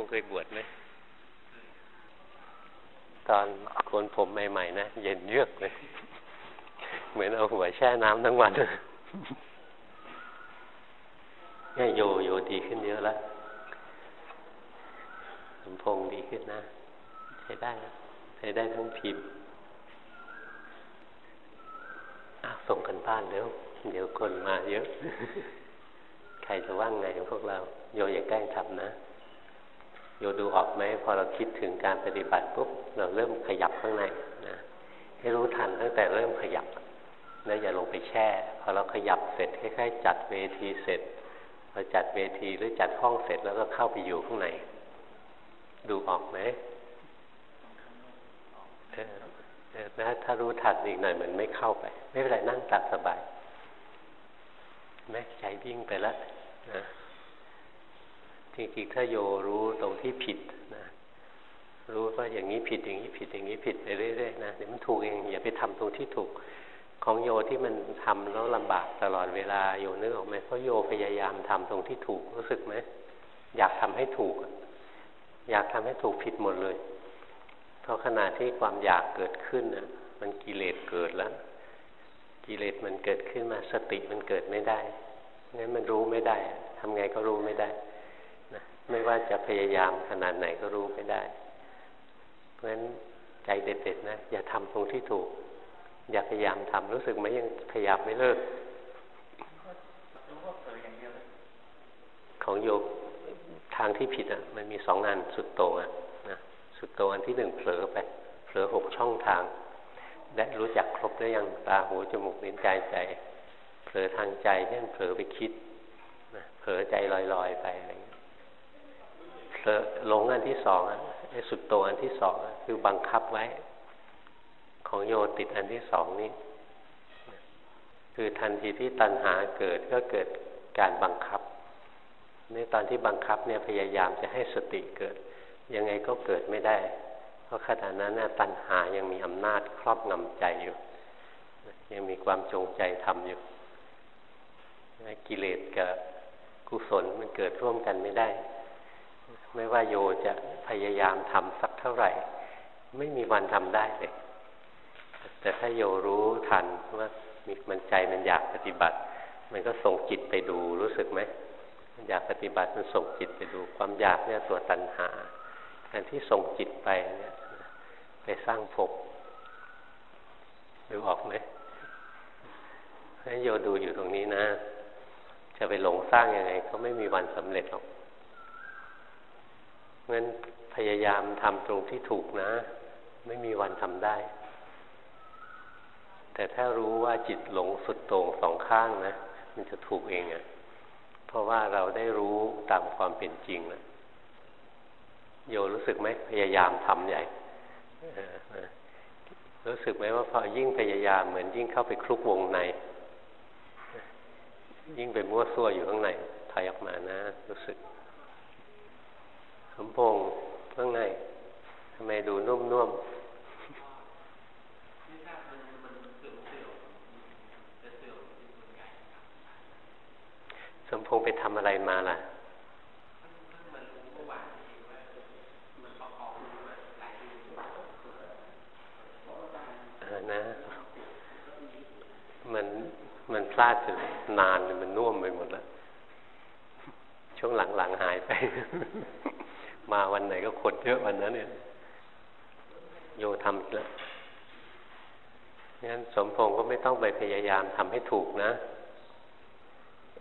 งเคยบวชไหมตอนโกนผมใหม่ๆนะเย็นเยือกเลย เหมือนเอาหัวแช่น้ำทั้งวันเนี่ยโยโยดีขึ้นเยอะแล้วสมพงดีขึ้นนะ ใช้ได้ใช้ได้ทั้งพิมพ์ส่งกันบ้านเร็วเดี๋ยวคนมาเยอะ ใครจะว่างไงพวกเรา โยอย่าแกล้งทำนะ โยดูออกไหมพอเราคิดถึงการปฏิบัติปุ๊บเราเริ่มขยับข้างในนะให้รู้ทันตั้งแต่เริ่มขยับนะอย่าลงไปแช่ พอเราขยับเสร็จคล้ายๆ จัดเวทีเสร็จพอจัดเวทีหรือจัดห้องเสร็จแล้วก็เข้าไปอยู่ข้างใน ดูออกไหมนะถ้ารู้ทันอีกหน่อยมันไม่เข้าไป ไม่เป็นไรนั่งตัดสบายแม้ใจวิ่งไปแล้วนะ จริงๆถ้าโยรู้ตรงที่ผิดนะรู้ว่าอย่างนี้ผิดอย่างนี้ผิดอย่างนี้ผิดไปเรื่อยๆนะเดี๋ยวมันถูกเองอย่าไปทำตรงที่ถูกของโยที่มันทำแล้วลำบากตลอดเวลาโยนึกออกไหมเพราะโยพยายามทำตรงที่ถูกรู้สึกไหมอยากทำให้ถูก อยากทำให้ถูกผิดหมดเลย เพราะขณะที่ความอยากเกิดขึ้นน่ะ มันกิเลสเกิดแล้ว กิเลสมันเกิดขึ้นมาสติมันเกิดไม่ได้งั้นมันรู้ไม่ได้ทำไงก็รู้ไม่ได้ ไม่ว่าจะพยายามขนาดไหนก็รู้ไม่ได้ เพราะฉะนั้นใจเด็ดๆนะ อย่าทำตรงที่ถูก อย่าพยายามทำรู้สึกไหมยังพยายามไม่เลิกของโยทางที่ผิดอะ มันมีสองงานสุดโต่งอะนะสุดโต่งอันที่หนึ่งเผลอไปเผลอหกช่องทางได้รู้จักครบได้ยังตาหูจมูกลิ้นกายใจเผลอทางใจเช่นเผลอไปคิดเผลอใจลอยๆไปอะไรเงี้ยเผลอ หลงอันที่สองอะไอ้สุดโตอันที่สองคือบังคับไว้ ของโยติดอันที่สองนี้ คือทันทีที่ตัณหาเกิดก็เกิดการบังคับในตอนที่บังคับเนี่ยพยายามจะให้สติเกิด ยังไงก็เกิดไม่ได้ เพราะขณะนั้นตัณหายังมีอำนาจครอบงำใจอยู่ ยังมีความจงใจทำอยู่กิเลสกับกุศลมันเกิดร่วมกันไม่ได้ ไม่ว่าโยจะพยายามทำสักเท่าไหร่ ไม่มีวันทำได้เลย แต่ถ้าโยรู้ทันว่ามีมันใจมันอยากปฏิบัติ มันก็ส่งจิตไปดูรู้สึกไหมอยากปฏิบัติมันส่งจิตไปดูความอยากเนี่ยตัวตัณหาการที่ส่งจิตไปเนี่ยไปสร้างภพดูออกไหมให้โยดูอยู่ตรงนี้นะ จะไปหลงสร้างยังไง ก็ไม่มีวันสำเร็จหรอก งั้นพยายามทำตรงที่ถูกนะ ไม่มีวันทำได้ แต่ถ้ารู้ว่าจิตหลงสุดโต่งสองข้างนะ มันจะถูกเองอะ่ะ เพราะว่าเราได้รู้ตามความเป็นจริงแล้วโยรู้สึกไหมพยายามทำใหญ่รู้สึกไหมว่าพอยิ่งพยายามเหมือนยิ่งเข้าไปคลุกวงใน ยิ่งไปมั่วซั่วอยู่ข้างในถอยออกมานะ รู้สึก สมพงษ์ข้างในทำไมดูนุ่มนุ่มสมพงษ์ไปทำอะไรมาล่ะนะ มันมันพลาดจนนานมันน่วมไปหมดแล้ว ช่วงหลังๆหายไป มาวันไหนก็คนเยอะวันนั้นเนี่ยโยทำแล้วงั้นสมพงษ์ก็ไม่ต้องไปพยายามทำให้ถูกนะ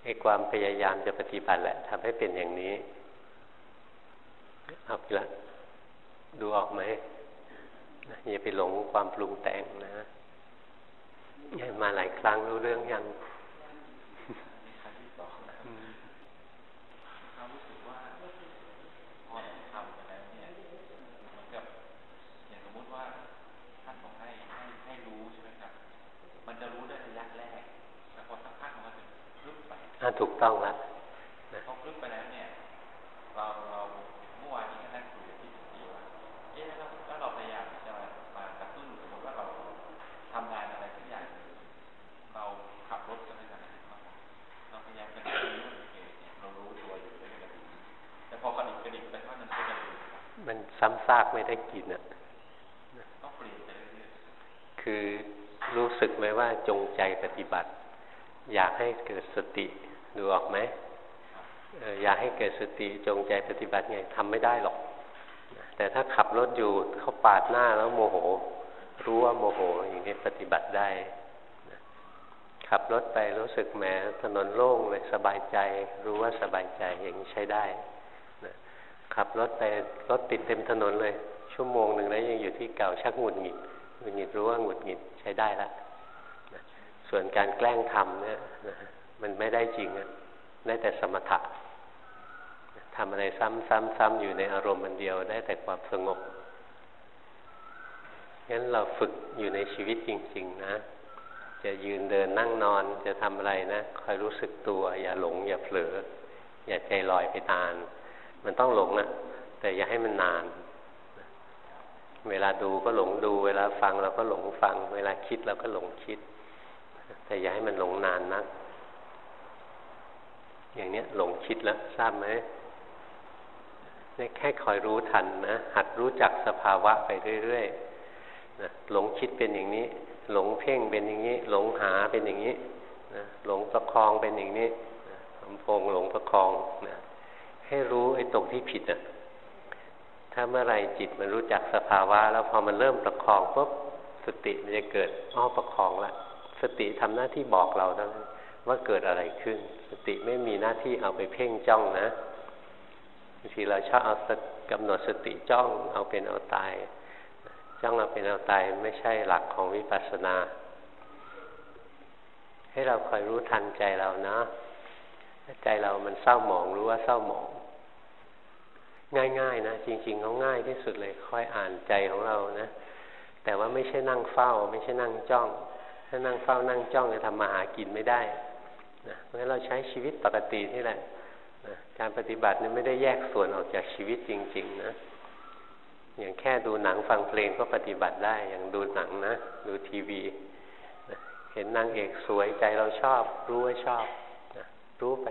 ไอ้ความพยายามจะปฏิบัติแหละทำให้เป็นอย่างนี้เอาไปละดูออกไหมอย่าไปหลงความปรุงแต่งนะมาหลายครั้งรู้เรื่องยัง ถูกต้องแล้วพอคลึกไปแล้วเนี่ย เราเราเมื่อวานนี้ก็นั่งคุยกับพี่สุีว่าเอ๊ะแล้วเราพยายามจะมากระตุ้นสมมติว่าเราทำงานอะไรสักอย่างเราขับรถก็ไม่กันเราพยายามกระดิกนิ้วเนี่ยเรารู้ตัวอยู่ด้วยกันแต่พอกระดิกกระดิกไปว่ามันเป็นมันซ้ำซากไม่ได้กินอะคือ รู้สึกไหมว่าจงใจปฏิบัติ อยากให้เกิดสติดูออกไหมอยากให้เกิดสติจงใจปฏิบัติไงทำไม่ได้หรอก แต่ถ้าขับรถอยู่เขาปาดหน้าแล้วโมโห รู้ว่าโมโหอย่างนี้ปฏิบัติได้ ขับรถไปรู้สึกแหมถนนโล่งเลยสบายใจ รู้ว่าสบายใจอย่างนี้ใช้ได้ขับรถไปรถติดเต็มถนนเลย ชั่วโมงหนึ่งแล้วยังอยู่ที่เก่าชักหงุดหงิด หงุดหงิดรู้ว่าหงุดหงิดใช้ได้ละส่วนการแกล้งทำเนี่ยมันไม่ได้จริงอะได้แต่สมถะทำอะไรซ้ำๆๆอยู่ในอารมณ์มันเดียว ได้แต่ความสงบงั้นเราฝึกอยู่ในชีวิตจริง ๆ นะ จะยืนเดินนั่งนอนจะทำอะไรนะคอยรู้สึกตัว อย่าหลง อย่าเผลอ อย่าใจลอยไปนานมันต้องหลงนะแต่อย่าให้มันนาน เวลาดูก็หลงดู เวลาฟังเราก็หลงฟัง เวลาคิดเราก็หลงคิด แต่อย่าให้มันหลงนานนัก อย่างเนี้ยหลงคิดแล้วทราบไหมนี่แค่คอยรู้ทันนะหัดรู้จักสภาวะไปเรื่อยๆนะหลงคิดเป็นอย่างนี้ หลงเพ่งเป็นอย่างนี้ หลงหาเป็นอย่างนี้นะหลงประคองเป็นอย่างนี้สมพงหลงประคองนะให้รู้ไอ้ตรงที่ผิดอะ ถ้าเมื่อไรจิตมันรู้จักสภาวะ แล้วพอมันเริ่มประคองปุ๊บสติมันจะเกิดอ้อประคองละ สติทำหน้าที่บอกเราทั้งว่าเกิดอะไรขึ้น สติไม่มีหน้าที่เอาไปเพ่งจ้องนะบางทีเราชอบเอากำหนดสติจ้องเอาเป็นเอาตาย จ้องเอาเป็นเอาตายไม่ใช่หลักของวิปัสสนา ให้เราคอยรู้ทันใจเรานะใจเรามันเศร้าหมองรู้ว่าเศร้าหมอง ง่ายๆนะจริงๆเขาง่ายที่สุดเลยค่อยอ่านใจของเรานะ แต่ว่าไม่ใช่นั่งเฝ้า ไม่ใช่นั่งจ้อง ถ้านั่งเฝ้านั่งจ้องจะทำมาหากินไม่ได้นะเพราะฉะนั้นเราใช้ชีวิตปกตินี่แหละการปฏิบัตินี่ไม่ได้แยกส่วนออกจากชีวิตจริง ๆ นะ อย่างแค่ดูหนังฟังเพลงก็ปฏิบัติได้ อย่างดูหนังนะ ดูทีวีเห็นนางเอกสวยใจเราชอบ รู้ว่าชอบนะรู้ไป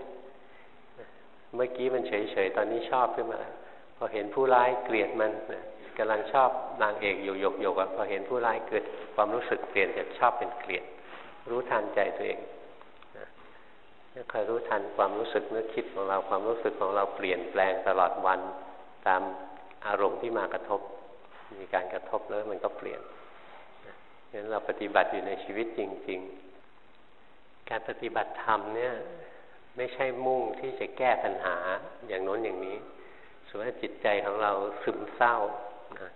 เมื่อกี้มันเฉยๆ ตอนนี้ชอบขึ้นมาพ อเห็นผู้ร้ายเกลียดมันนะกำลังชอบนางเอกอยู่หยกหยกพอเห็นผู้ร้ายเกิดความรู้สึกเปลี่ยนจากชอบเป็นเกลียด รู้ทันใจตัวเองคอยรู้ทันความรู้สึกนึกคิดของเราความรู้สึกของเราเปลี่ยนแปลงตลอดวันตามอารมณ์ที่มากระทบ มีการกระทบแล้วมันก็เปลี่ยนงั้นเราปฏิบัติอยู่ในชีวิตจริง ๆ การปฏิบัติธรรมเนี่ยไม่ใช่มุ่งที่จะแก้ปัญหาอย่างโน้นอย่างนี้ ส่วนจิตใจของเราซึมเศร้านะ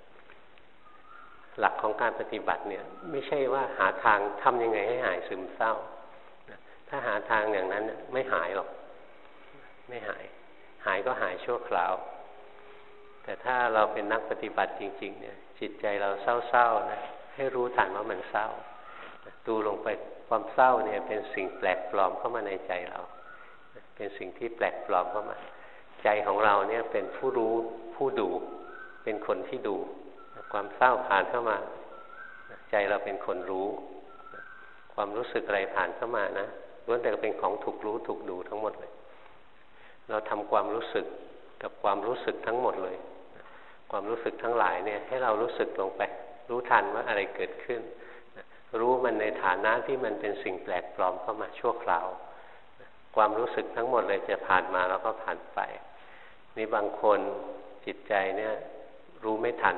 หลักของการปฏิบัติเนี่ย ไม่ใช่ว่าหาทางทำยังไงให้หายซึมเศร้า ถ้าหาทางอย่างนั้นไม่หายหรอก ไม่หาย หายก็หายชั่วคราว แต่ถ้าเราเป็นนักปฏิบัติจริง ๆ เนี่ย จิตใจเราเศร้าๆนะให้รู้ทันว่ามันเศร้า ดูลงไปความเศร้าเนี่ย เป็นสิ่งแปลกปลอมเข้ามาในใจเรา เป็นสิ่งที่แปลกปลอมเข้ามา ใจของเราเนี่ยเป็นผู้รู้ผู้ดู เป็นคนที่ดู ความเศร้าผ่านเข้ามา ใจเราเป็นคนรู้ ความรู้สึกอะไรผ่านเข้ามานะล้วนแต่เป็นของถูกรู้ถูกดูทั้งหมดเลย เราทำความรู้สึกกับความรู้สึกทั้งหมดเลย ความรู้สึกทั้งหลายเนี่ย ให้เรารู้สึกลงไป รู้ทันว่าอะไรเกิดขึ้น รู้มันในฐานะที่มันเป็นสิ่งแปลกปลอมเข้ามาชั่วคราว ความรู้สึกทั้งหมดเลยจะผ่านมาแล้วก็ผ่านไป นี่บางคนจิตใจเนี่ย รู้ไม่ทัน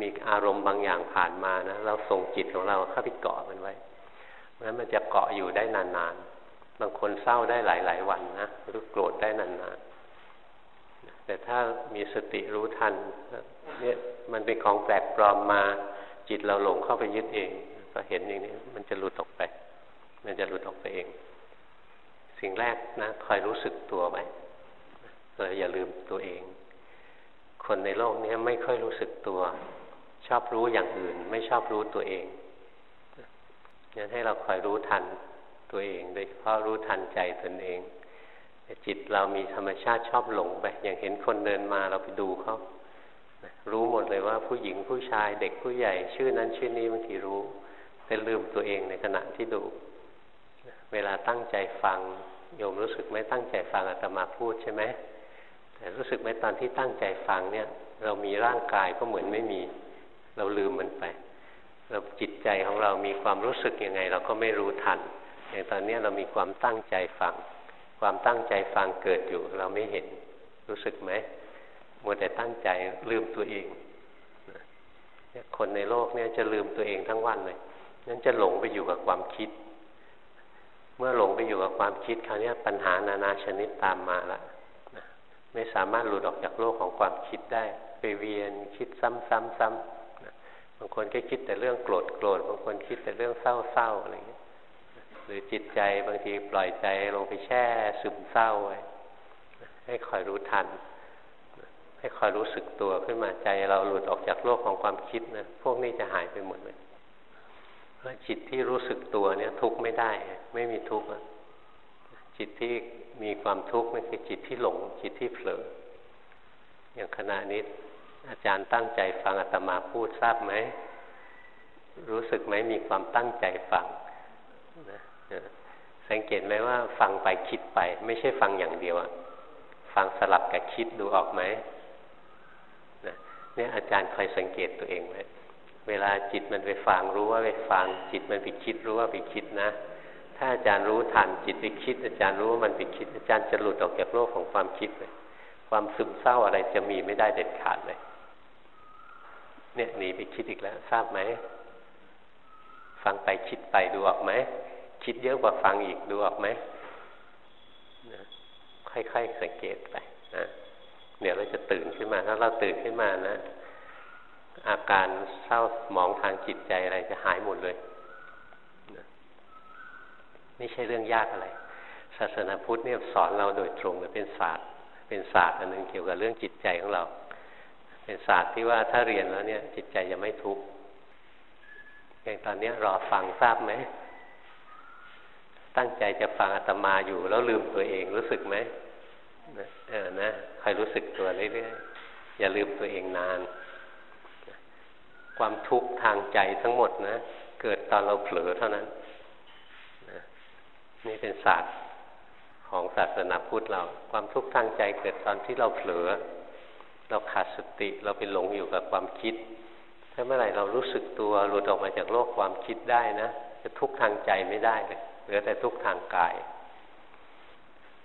มีอารมณ์บางอย่างผ่านมานะเราส่งจิตของเราเข้าไปเกาะมันไว้เพราะนั้นมันจะเกาะอยู่ได้นานๆ บางคนเศร้าได้หลาย ๆ วันนะหรือโกรธได้นานๆ แต่ถ้ามีสติรู้ทันเนี่ยมันเป็นของแปลกปลอมมา จิตเราหลงเข้าไปยึดเอง ก็เห็นอย่างนี้มันจะหลุดออกไป มันจะหลุดออกไปเอง สิ่งแรกนะคอยรู้สึกตัวไว้ เราอย่าลืมตัวเอง คนในโลกนี้ไม่ค่อยรู้สึกตัว ชอบรู้อย่างอื่น ไม่ชอบรู้ตัวเองงั้นให้เราคอยรู้ทันตัวเองโดยเฉพาะรู้ทันใจตนเองจิตเรามีธรรมชาติชอบหลงไป อย่างเห็นคนเดินมาเราไปดูเขารู้หมดเลยว่าผู้หญิงผู้ชายเด็กผู้ใหญ่ ชื่อนั้นชื่อนี้บางทีรู้ แต่ลืมตัวเองในขณะที่ดู เวลาตั้งใจฟังโยมรู้สึกไม่ตั้งใจฟังอาตมาพูดใช่ไหม แต่รู้สึกไหมตอนที่ตั้งใจฟังเนี่ย เรามีร่างกายก็เหมือนไม่มี เราลืมมันไป เราจิตใจของเรามีความรู้สึกยังไง เราก็ไม่รู้ทัน อย่างตอนนี้เรามีความตั้งใจฟัง ความตั้งใจฟังเกิดอยู่ เราไม่เห็นรู้สึกไหมมัวแต่ตั้งใจลืมตัวเองคนในโลกเนี่ยจะลืมตัวเองทั้งวันเลยนั้นจะหลงไปอยู่กับความคิด เมื่อหลงไปอยู่กับความคิดคราวนี้ปัญหานานาชนิดตามมาละ ไม่สามารถหลุดออกจากโลกของความคิดได้ ไปเวียนคิดซ้ำๆๆบางคนก็คิดแต่เรื่องโกรธโกรธบางคนคิดแต่เรื่องเศร้าเศร้าอะไรเงี้ยหรือจิตใจบางทีปล่อยใจลงไปแช่ซึมเศร้าไว้ให้คอยรู้ทัน ให้คอยรู้สึกตัวขึ้นมาใจเราหลุดออกจากโลกของความคิดนะพวกนี้จะหายไปหมดเลยเพราะจิตที่รู้สึกตัวเนี่ย ทุกข์ไม่ได้ ไม่มีทุกข์จิตที่ มีความทุกข์นี่คือจิตที่หลง จิตที่เผลอ อย่างขณะนี้อาจารย์ตั้งใจฟังอาตมาพูดทราบไหม รู้สึกไหมมีความตั้งใจฟังนะสังเกตไหมว่า ฟังไปคิดไป ไม่ใช่ฟังอย่างเดียวฟังสลับกับคิดดูออกไหมนะเนี่ยอาจารย์คอยสังเกตตัวเองไว้เวลาจิตมันไปฟังรู้ว่าไปฟังจิตมันไปคิดรู้ว่าไปคิดนะ ถ้าอาจารย์รู้ทันจิตไปคิด อาจารย์รู้ว่ามันไปคิด อาจารย์จะหลุดออกจากโลกของความคิดเลย ความซึมเศร้าอะไรจะมีไม่ได้เด็ดขาดเลย เนี่ยหนีไปคิดอีกแล้ว ทราบไหมฟังไปคิดไปดูออกไหมคิดเยอะกว่าฟังอีกดูออกไหมนะค่อยๆสังเกตไปนะเดี๋ยวเราจะตื่นขึ้นมา ถ้าเราตื่นขึ้นมานะ อาการเศร้าหมองทางจิตใจอะไรจะหายหมดเลย ไม่ใช่เรื่องยากอะไร ศาสนาพุทธเนี่ยสอนเราโดยตรงเลยเป็นศาสตร์ เป็นศาสตร์อันหนึ่งเกี่ยวกับเรื่องจิตใจของเรา เป็นศาสตร์ที่ว่าถ้าเรียนแล้วเนี่ย จิตใจจะไม่ทุกข์อย่างตอนนี้รอฟังทราบไหมตั้งใจจะฟังอาตมาอยู่แล้วลืมตัวเองรู้สึกไหมเออนะคอยรู้สึกตัวเรื่อยๆอย่าลืมตัวเองนาน ความทุกข์ทางใจทั้งหมดนะ เกิดตอนเราเผลอเท่านั้น นี่เป็นศาสตร์ของศาสนาพุทธเรา ความทุกข์ทางใจเกิดตอนที่เราเผลอ เราขาดสติเราไปหลงอยู่กับความคิด ถ้าเมื่อไหร่เรารู้สึกตัวหลุดออกมาจากโลกความคิดได้นะจะทุกข์ทางใจไม่ได้เลยเหลือแต่ทุกข์ทางกาย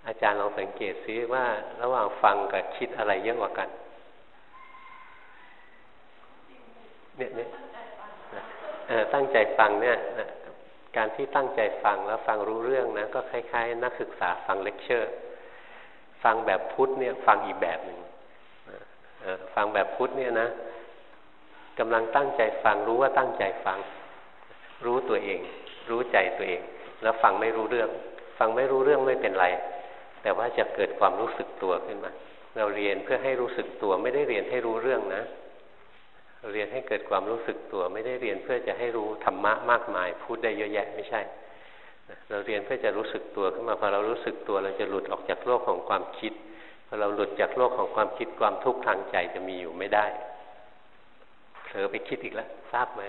อาจารย์ลองสังเกตซิว่าระหว่างฟังกับคิดอะไรเยอะกว่ากันเนี่ยเนี่ยตั้งใจฟังเนี่ย การที่ตั้งใจฟังแล้วฟังรู้เรื่องนะก็คล้ายๆ นักศึกษาฟังเลคเชอร์ ฟังแบบพุทธเนี่ยฟังอีกแบบหนึ่งฟังแบบพุทธเนี่ยนะกำลังตั้งใจฟังรู้ว่าตั้งใจฟัง รู้ตัวเอง รู้ใจตัวเอง แล้วฟังไม่รู้เรื่อง ฟังไม่รู้เรื่องไม่เป็นไร แต่ว่าจะเกิดความรู้สึกตัวขึ้นมา เราเรียนเพื่อให้รู้สึกตัวไม่ได้เรียนให้รู้เรื่องนะ เรียนให้เกิดความรู้สึกตัว ไม่ได้เรียนเพื่อจะให้รู้ธรรมะมากมาย พูดได้เยอะแยะไม่ใช่เราเรียนเพื่อจะรู้สึกตัวขึ้นมาพอเรารู้สึกตัวเราจะหลุดออกจากโลกของความคิดพอเราหลุดจากโลกของความคิดความทุกข์ทางใจจะมีอยู่ไม่ได้เผลอไปคิดอีกแล้วทราบไหม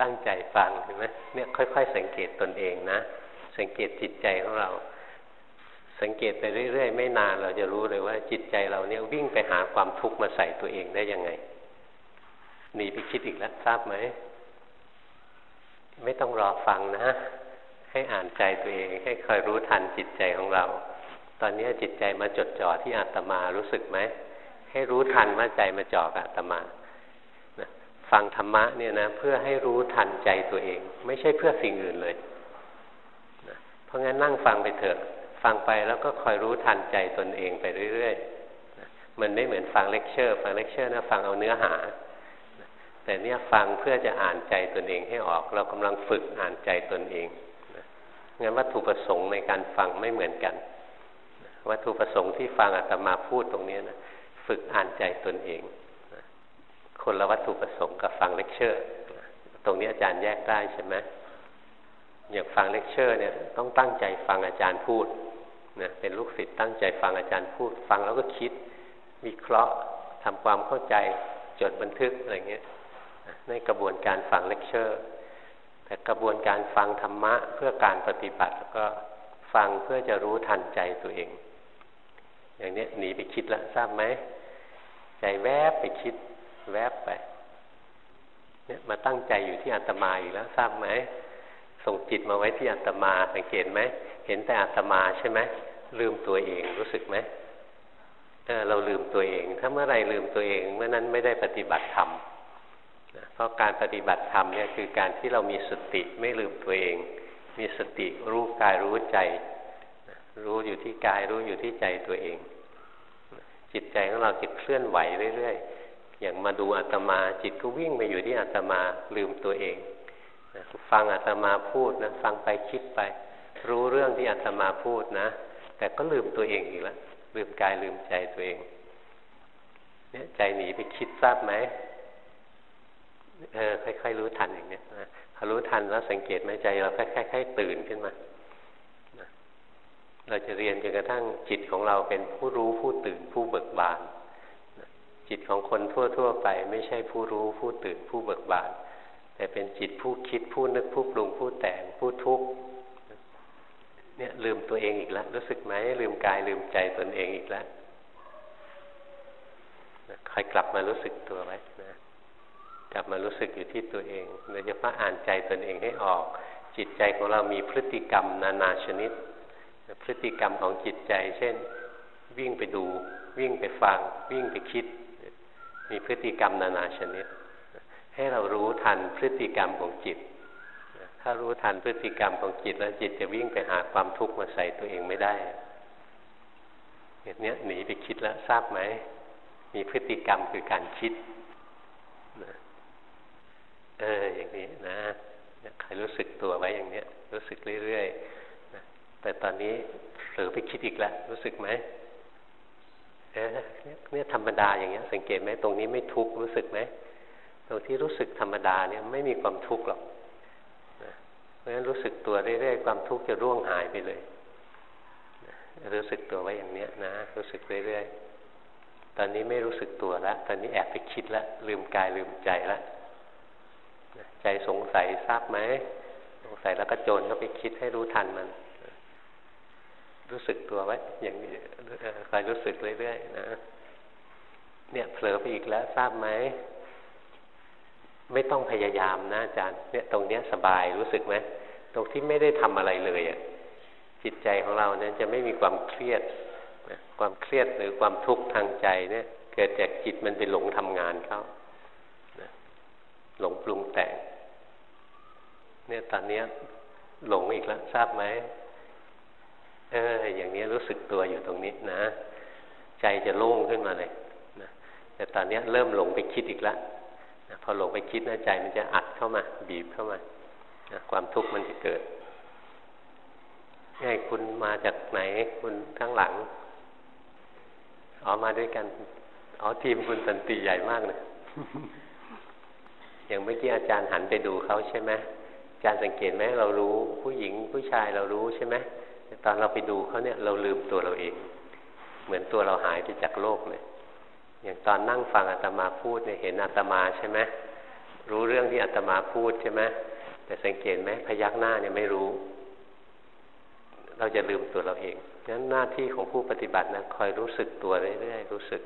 ตั้งใจฟังเห็นไหมเนี่ยค่อย ๆ สังเกตตนเองนะ สังเกตจิตใจของเรา สังเกตไปเรื่อยๆ ไม่นานเราจะรู้เลยว่าจิตใจเราเนี่ยวิ่งไปหาความทุกข์มาใส่ตัวเองได้ยังไง หนีไปคิดอีกแล้วทราบไหม ไม่ต้องรอฟังนะ ให้อ่านใจตัวเอง ให้คอยรู้ทันจิตใจของเรา ตอนนี้จิตใจมาจดจ่อที่อาตมารู้สึกไหม ให้รู้ทันว่าใจมาจ่อกับอาตมาฟังธรรมะเนี่ยนะเพื่อให้รู้ทันใจตัวเอง ไม่ใช่เพื่อสิ่งอื่นเลยนะเพราะงั้นนั่งฟังไปเถอะ ฟังไปแล้วก็คอยรู้ทันใจตนเองไปเรื่อยๆนะมันไม่เหมือนฟังเลคเชอร์ ฟังเลคเชอร์นะฟังเอาเนื้อหา แต่เนี่ยฟังเพื่อจะอ่านใจตนเองให้ออก เรากำลังฝึกอ่านใจตนเองงั้นวัตถุประสงค์ในการฟังไม่เหมือนกัน วัตถุประสงค์ที่ฟังอาตมาพูดตรงนี้นะฝึกอ่านใจตนเอง คนละวัตถุประสงค์กับฟังเลคเชอร์ ตรงนี้อาจารย์แยกได้ใช่ไหมอย่างฟังเลคเชอร์เนี่ยต้องตั้งใจฟังอาจารย์พูดนะเป็นลูกศิษย์ตั้งใจฟังอาจารย์พูด ฟังแล้วก็คิดวิเคราะห์ทำความเข้าใจจดบันทึกอะไรเงี้ย ในกระบวนการฟังเลคเชอร์ แต่กระบวนการฟังธรรมะเพื่อการปฏิบัติแล้วก็ฟังเพื่อจะรู้ทันใจตัวเอง อย่างนี้หนีไปคิดแล้วทราบไหมใจแวบไปคิด แวบไปเนี่ยมาตั้งใจอยู่ที่อาตมาอีกแล้วทราบไหมส่งจิตมาไว้ที่อาตมาสังเกตไหมเห็นแต่อาตมาใช่ไหมลืมตัวเองรู้สึกไหมเออเราลืมตัวเอง ถ้าเมื่อไรลืมตัวเอง เมื่อนั้นไม่ได้ปฏิบัติธรรม ราะการปฏิบัติธรรมเนี่ยคือการที่เรามีสติไม่ลืมตัวเอง มีสติรู้กายรู้ใจ รู้อยู่ที่กายรู้อยู่ที่ใจตัวเอง จิตใจของเราจิตเคลื่อนไหวเรื่อยๆอย่างมาดูอาตมาจิตก็วิ่งไปอยู่ที่อาตมาลืมตัวเองฟังอาตมาพูดนะฟังไปคิดไป รู้เรื่องที่อาตมาพูดนะ แต่ก็ลืมตัวเองอีกแล้วลืมกายลืมใจตัวเอง เนี่ยใจหนีไปคิดทราบไหม เออค่อยๆรู้ทันอย่างเนี้ยนะพอรู้ทันแล้วสังเกตไหมใจเราค่อยๆตื่นขึ้นมาเราจะเรียนจนกระทั่งจิตของเราเป็นผู้รู้ผู้ตื่นผู้เบิกบาน จิตของคนทั่วๆไป ไม่ใช่ผู้รู้ผู้ตื่นผู้เบิกบาน แต่เป็นจิตผู้คิดผู้นึกผู้ปรุงผู้แต่งผู้ทุกข์เนี่ยลืมตัวเองอีกแล้ว รู้สึกไหมลืมกายลืมใจตนเองอีกแล้วคอยกลับมารู้สึกตัวไว้ กลับมารู้สึกอยู่ที่ตัวเองโดยเฉพาะอ่านใจตนเองให้ออก จิตใจของเรามีพฤติกรรมนานาชนิด พฤติกรรมของจิตใจ เช่น วิ่งไปดู วิ่งไปฟัง วิ่งไปคิด มีพฤติกรรมนานาชนิด ให้เรารู้ทันพฤติกรรมของจิต ถ้ารู้ทันพฤติกรรมของจิตแล้วจิตจะวิ่งไปหาความทุกข์มาใส่ตัวเองไม่ได้อย่างนี้หนีไปคิดแล้วทราบไหม มีพฤติกรรมคือการคิด เอออย่างนี้นะใครรู้สึกตัวไว้อย่างเนี้ย รู้สึกเรื่อยๆนะแต่ตอนนี้เผลอไปคิดอีกแล้วรู้สึกไหมเออเนี่ยธรรมดาอย่างเงี้ย สังเกตไหมตรงนี้ไม่ทุกข์รู้สึกไหมตรงที่รู้สึกธรรมดาเนี่ยไม่มีความทุกข์หรอกเพราะฉะนั้นรู้สึกตัวเรื่อยๆความทุกข์จะร่วงหายไปเลยรู้สึกตัวไว้อย่างเนี้ยนะ รู้สึกเรื่อยๆตอนนี้ไม่รู้สึกตัวแล้วตอนนี้แอบไปคิดแล้วลืมกายลืมใจแล้ว ใจสงสัยทราบไหมสงสัยแล้วก็โจรก็ไปคิดให้รู้ทันมัน รู้สึกตัวไว้อย่างนี้คอยรู้สึกเรื่อยๆนะเนี่ยเผลอไปอีกแล้วทราบไหมไม่ต้องพยายามนะอาจารย์เนี่ยตรงเนี้ยสบายรู้สึกไหมตรงที่ไม่ได้ทำอะไรเลยอะจิตใจของเราเนี่ยจะไม่มีความเครียดความเครียดหรือความทุกข์ทางใจเนี่ย เกิดจากจิตมันไปหลงทำงานเขาหลงปรุงแต่ง เนี่ยตอนนี้หลงอีกแล้วทราบไหมเอออย่างนี้รู้สึกตัวอยู่ตรงนี้นะ ใจจะโล่งขึ้นมาเลยนะแต่ตอนนี้เริ่มหลงไปคิดอีกแล้วนะพอหลงไปคิดนะใจมันจะอัดเข้ามา บีบเข้ามานะความทุกข์มันจะเกิดไงคุณมาจากไหนคุณข้างหลังอ๋อมาด้วยกันอ๋อทีมคุณสันติใหญ่มากเลยอย่างเมื่อกี้อาจารย์หันไปดูเขาใช่ไหม จารย์สังเกตไหมเรารู้ผู้หญิงผู้ชายเรารู้ใช่ไหมตอนเราไปดูเขาเนี่ยเราลืมตัวเราเอง เหมือนตัวเราหายไปจากโลกเลย อย่างตอนนั่งฟังอาตมาพูดเนี่ยเห็นอาตมาใช่ไหมรู้เรื่องที่อาตมาพูดใช่ไหมแต่สังเกตไหมพยักหน้าเนี่ยไม่รู้ เราจะลืมตัวเราเองงั้นหน้าที่ของผู้ปฏิบัตินะคอยรู้สึกตัวเรื่อยๆรู้สึก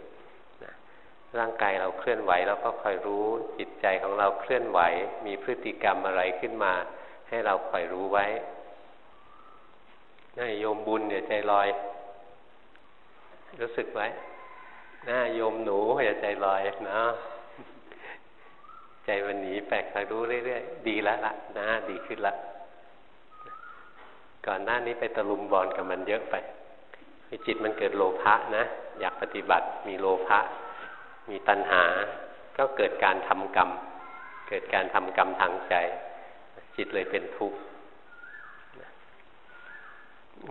ร่างกายเราเคลื่อนไหวเราก็คอยรู้จิตใจของเราเคลื่อนไหว มีพฤติกรรมอะไรขึ้นมา ให้เราคอยรู้ไว้น่าโยมบุญเนี่ยใจลอย รู้สึกไว้น่าโยมหนูอย่าใจลอยนะใจมันหนีแปลกคอยรู้เรื่อยๆ ดีแล้วละนะดีขึ้นละก่อนหน้านี้ไปตะลุมบอลกับมันเยอะไปจิตมันเกิดโลภะนะ อยากปฏิบัติมีโลภะ มีตัณหา ก็เกิดการทำกรรม เกิดการทำกรรมทางใจ จิตเลยเป็นทุกข์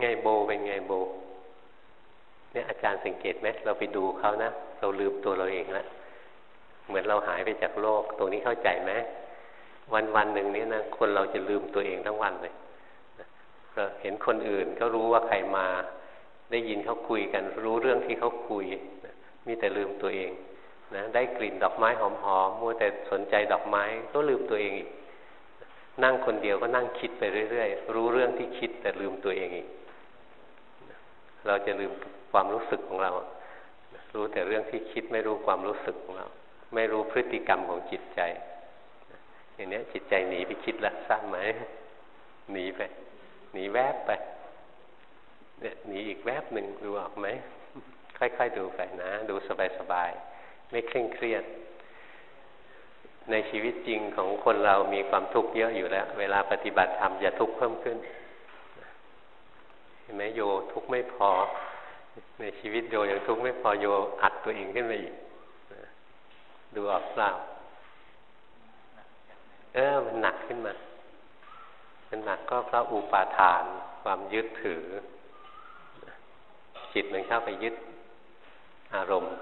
ไงโบเป็นไงโบ เนี่ยอาจารย์สังเกตไหมเราไปดูเขานะเราลืมตัวเราเองแล้วเหมือนเราหายไปจากโลก ตรงนี้เข้าใจไหมวันวันหนึ่งนี้นะคนเราจะลืมตัวเองทั้งวันเลยเห็นคนอื่นก็รู้ว่าใครมา ได้ยินเขาคุยกัน รู้เรื่องที่เขาคุย มีแต่ลืมตัวเอง นะได้กลิ่นดอกไม้หอมๆมัวแต่สนใจดอกไม้ก็ลืมตัวเองอีก นั่งคนเดียวก็นั่งคิดไปเรื่อยๆ รู้เรื่องที่คิดแต่ลืมตัวเองอีก เราจะลืมความรู้สึกของเรา รู้แต่เรื่องที่คิดไม่รู้ความรู้สึกของเรา ไม่รู้พฤติกรรมของจิตใจ อย่างนี้จิตใจหนีไปคิดละทราบไหมหนีไป หนีแวบไปเนี่ยหนีอีกแวบหนึ่งดูออกไหมค่อยๆดูไปนะ ดูสบายๆ ไม่เคร่งเครียด ในชีวิตจริงของคนเรามีความทุกข์เยอะอยู่แล้ว เวลาปฏิบัติธรรมอย่าทุกข์เพิ่มขึ้นเห็นไหมโยทุกข์ไม่พอ ในชีวิตโยยังทุกข์ไม่พอโยอัดตัวเองขึ้นมาอีกดูออกเปล่าเออมันหนักขึ้นมา มันหนักก็เพราะอุปาทาน ความยึดถือ จิตมันเข้าไปยึดอารมณ์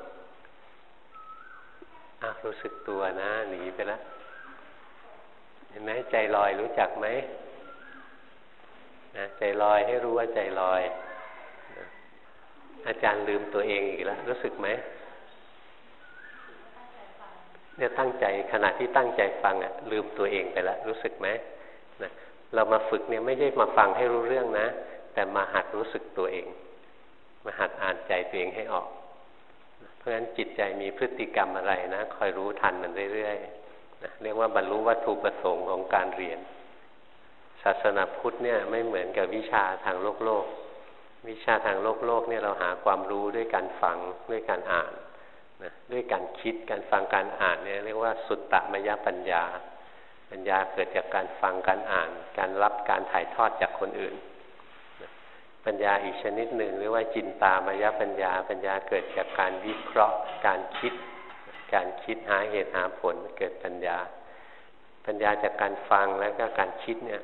อะรู้สึกตัวนะหนีไปแล้วเห็นไหมใจลอยรู้จักไหมนะใจลอยให้รู้ว่าใจลอย อาจารย์ลืมตัวเองอีกแล้ว รู้สึกไหมเนี่ยตั้งใจขณะที่ตั้งใจฟังอะลืมตัวเองไปแล้วรู้สึกไหมนะเรามาฝึกเนี่ยไม่ใช่มาฟังให้รู้เรื่องนะ แต่มาหัดรู้สึกตัวเอง มาหัดอ่านใจตัวเองให้ออก ราะฉะนั้นจิตใจมีพฤติกรรมอะไรนะ คอยรู้ทันมันเรื่อยๆนะเรียกว่าบรรลุวัตถุประสงค์ของการเรียน ศาสนาพุทธเนี่ยไม่เหมือนกับวิชาทางโลกโลก วิชาทางโลกโลกเนี่ยเราหาความรู้ด้วยการฟังด้วยการอ่านนะด้วยการคิดการฟังการอ่านเนี่ยเรียกว่าสุตตมยปัญญา ปัญญาเกิดจากการฟังการอ่าน การรับการถ่ายทอดจากคนอื่น ปัญญาอีกชนิดหนึ่งเรียกว่าจินตามยปัญญา ปัญญาเกิดจากการวิเคราะห์ การคิด การคิดหาเหตุหาผลเกิดปัญญา ปัญญาจากการฟังแล้วก็การคิดเนี่ย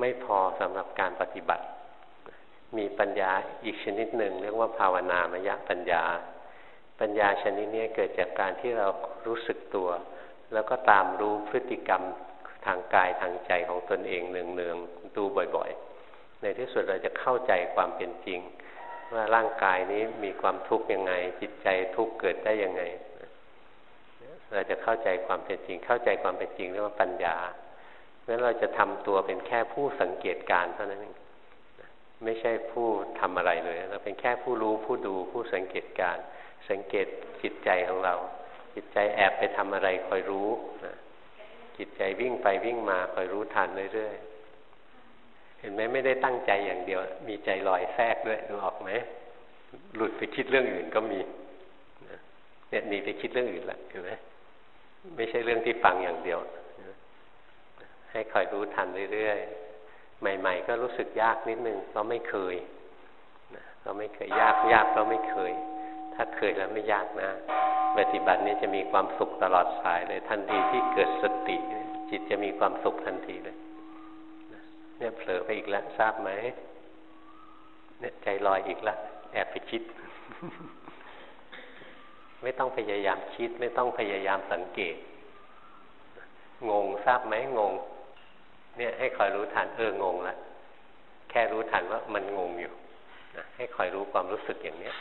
ไม่พอสำหรับการปฏิบัติ มีปัญญาอีกชนิดหนึ่งเรียกว่าภาวนามยปัญญา ปัญญาชนิดนี้เกิดจากการที่เรารู้สึกตัว แล้วก็ตามรู้พฤติกรรมทางกายทางใจของตนเองเนืองๆดูบ่อยๆ ในที่สุดเราจะเข้าใจความเป็นจริง ว่าร่างกายนี้มีความทุกข์ยังไง จิตใจทุกข์เกิดได้ยังไง เราจะเข้าใจความเป็นจริง เข้าใจความเป็นจริงเรียกว่าปัญญาเพราะเราจะทำตัวเป็นแค่ผู้สังเกตการเท่านั้นเองไม่ใช่ผู้ทำอะไรเลย เราเป็นแค่ผู้รู้ผู้ดูผู้สังเกตการ สังเกตจิตใจของเรา จิตใจแอบไปทำอะไรคอยรู้นะจิตใจวิ่งไปวิ่งมาคอยรู้ทันเรื่อยๆ ห็นไหมไม่ได้ตั้งใจอย่างเดียว มีใจลอยแทรกด้วยดูออกไหมหลุดไปคิดเรื่องอื่นก็มีเนี่ยหนีไปคิดเรื่องอื่นละเห็นไหมไม่ใช่เรื่องที่ฟังอย่างเดียว ให้คอยรู้ทันเรื่อยๆ ใหม่ ๆ ก็รู้สึกยากนิดนึงเพราะไม่เคยเราไม่เคยยากยากเราไม่เคย ถ้าเคยแล้วไม่ยากนะปฏิบัตินี้จะมีความสุขตลอดสายเลยทันทีที่เกิดสติ จิตจะมีความสุขทันทีเลย เนี่ยเผลอไปอีกแล้วทราบไหมเนี่ยใจลอยอีกแล้วแอบไปคิด ไม่ต้องพยายามคิด ไม่ต้องพยายามสังเกต งงทราบไหมงง เนี่ย ให้คอยรู้ทันเอองงละแค่รู้ทันว่ามันงงอยู่ให้คอยรู้ความรู้สึกอย่างเนี้ย